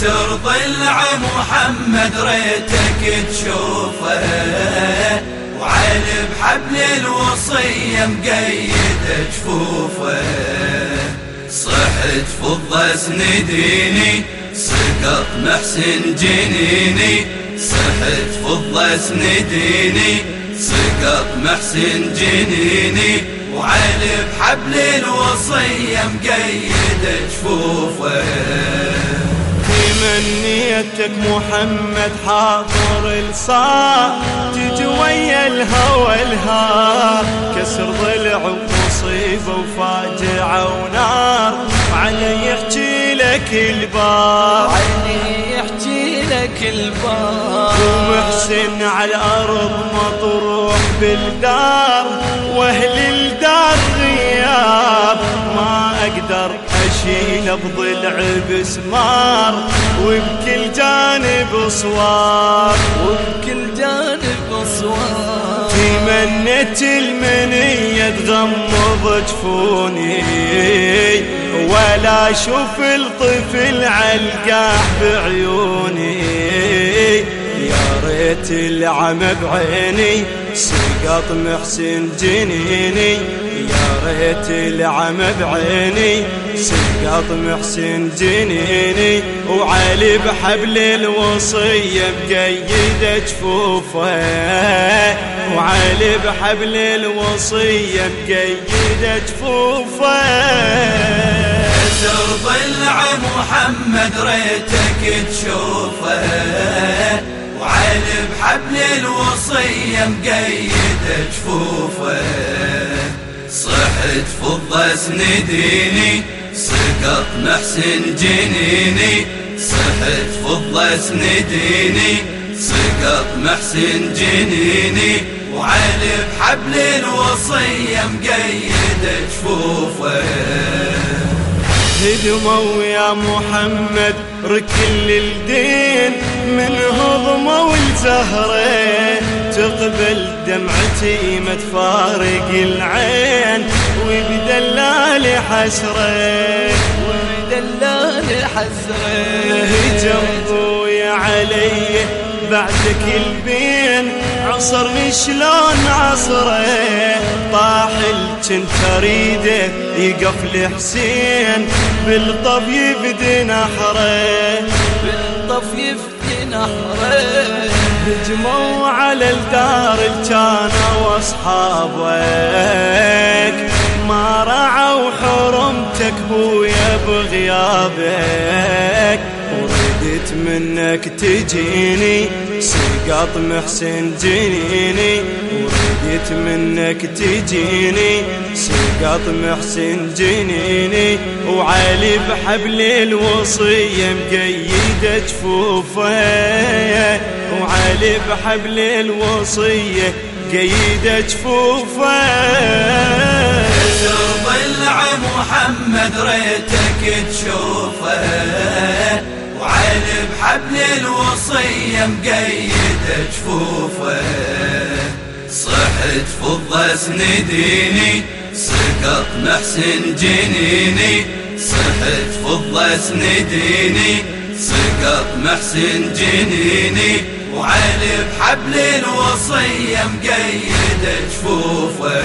كسر ضلع محمد ريتك تشوفه. وعلي بحبل الوصية مقيد جفوفه. صحت فضة سنديني سقط محسن جنيني. صحت فضة سنديني سقط محسن جنيني. وعلي بحبل الوصية مقيد جفوفه. تمنيتك محمد حاضر الصار تجي ويا الهوى الهار. كسر ضلع ومصيبة وفاجعة ونار. علي يحكي لك البار. علي يحكي لك البار. ومحسن على الأرض مطروح بالدار وأهل أقدر اشيل بضلع بسمار وبكل جانب صوار. وبكل جانب صوار. تمنيت المنية تغمض جفوني ولا أشوف الطفل علقاح بعيوني. يا ريت العمى بعيني سقط محسن جنيني. يا ريت العمى بعيني سقط محسن جنيني وعلي بحبل الوصية مقيد جفوفه. وعلي بحبل الوصية مقيد جفوفه. ضلع محمد ريتك تشوفه. وعلي بحبل الوصية مقيد جفوفه. صحت فضة سنديني سقط محسن جنيني. صحت فضة سنديني سقط محسن جنيني. وعلي بحبل الوصية مقيد جفوفه هدموا يا محمد ركل الدين. من هضمة والزهرة تقبل دمعتي ما تفارق العين. وبدلال حسرة هجم يا علي بعدك البين عصرني شلون عصرة؟ طاح الجنت اريده يقف لحسين. بالطف يبدي نحرة. بالطف يبدي نحرة. هجموا على الدار الجانا واصحابك بغيابك. وردت منك تجيني سقط محسن جنيني. وردت منك تجيني سقط محسن جنيني. وعلي بحبل الوصية مقيدة جفوفة. وعلي بحبل الوصية قيدة جفوفة. ضلع محمد ريتك تشوفه وعلي بحبل الوصية مقيد جفوفه. صحت فضة سنديني سقط محسن جنيني. صحت فضة سنديني سقط محسن جنيني. وعلي بحبل الوصية مقيد جفوفه.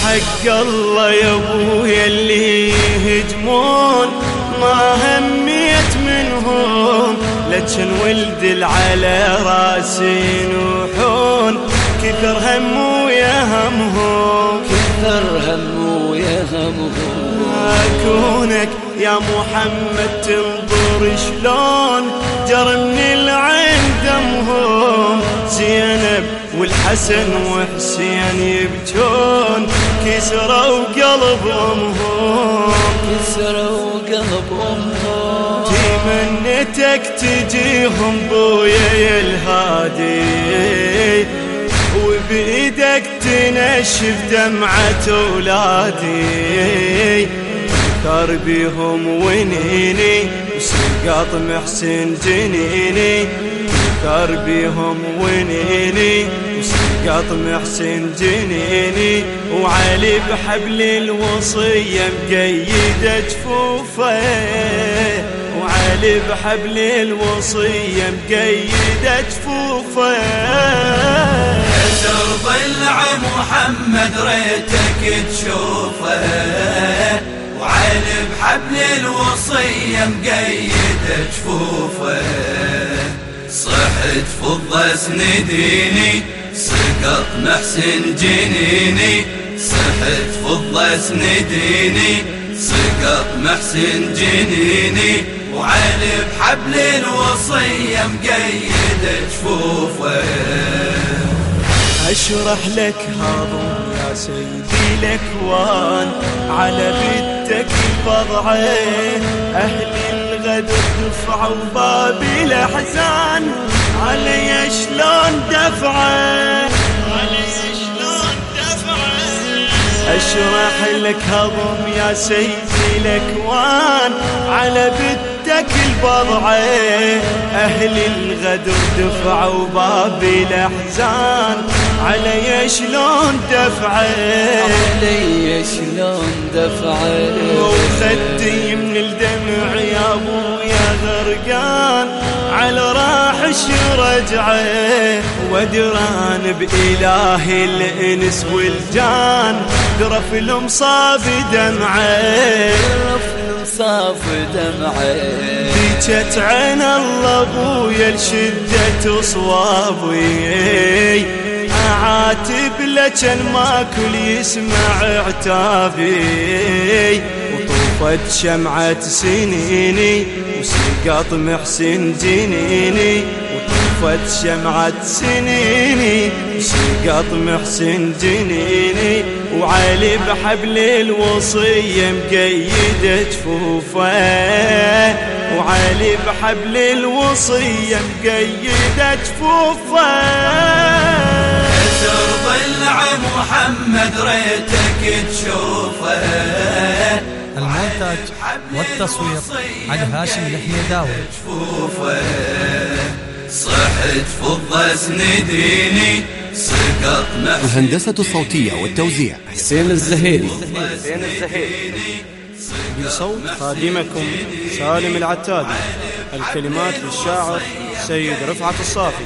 وحق الله يا ابويا اللي يهجمون. ما هميت منهم لكن ولد على راسي نوحون. كثر هم ويا همهم كثر هم ويا همهم كونك يا محمد تنظر شلون؟ جر من العين دمهم. زينب والحسن وحسين يبجون كسروا قلب امهم كسروا قلب امهم تمنيتك تجيهم بويا يا الهادي وبإيدك تنشف دمعة أولادي. ذكر بيهم ونيني وسقط محسن جنيني. ذكر بيهم ونيني وسقط محسن جنيني وعلي بحبل الوصية مقيدة جفوفه. وعلي بحبل الوصية مقيدة جفوفه. ضلع محمد ريتك تشوفه. وعلي بحبل الوصية مقيدة جفوفه. صحت فضة سنديني سقط محسن جنيني. صحت فضة سنديني سقط محسن جنيني. وعلي بحبل الوصية مقيد جفوفه أشرح لك هارون يا سيدي الأكوان. على بيتك البضعه أهل الغدر دفعوا باب الأحزان. علي شلون دفعه أشرح لك هضم يا سيدي الأكوان. على بتك البضعه أهل الغدر دفعوا باب الأحزان. علي شلون دفعه علي شلون دفعه وخدي من الدمع يا ابويا غرقان. على راحش رجعه ودران بإله الإنس والجان. درف المصاب دمعة. درف المصاب دمعة. بيجت عين الله أبويا لشدة صوابي. أعاتب لجن ما كل يسمع عتابي. وطوفت شمعة سنيني وسقط محسن جنيني. وطفت شمعة سنيني وسقط محسن جنيني وعلي بحبل الوصية مقيدة جفوفة. وعلي بحبل الوصية مقيدة جفوفة. ضلع محمد ريتك تشوفه. المونتاج والتصوير علي هاشم الحميداوي. فضة سنديني. سقط الهندسة الصوتية والتوزيع. حسين الزهيري بصوت خادمكم سالم العتادي الكلمات للشاعر سيد رفعت الصافي.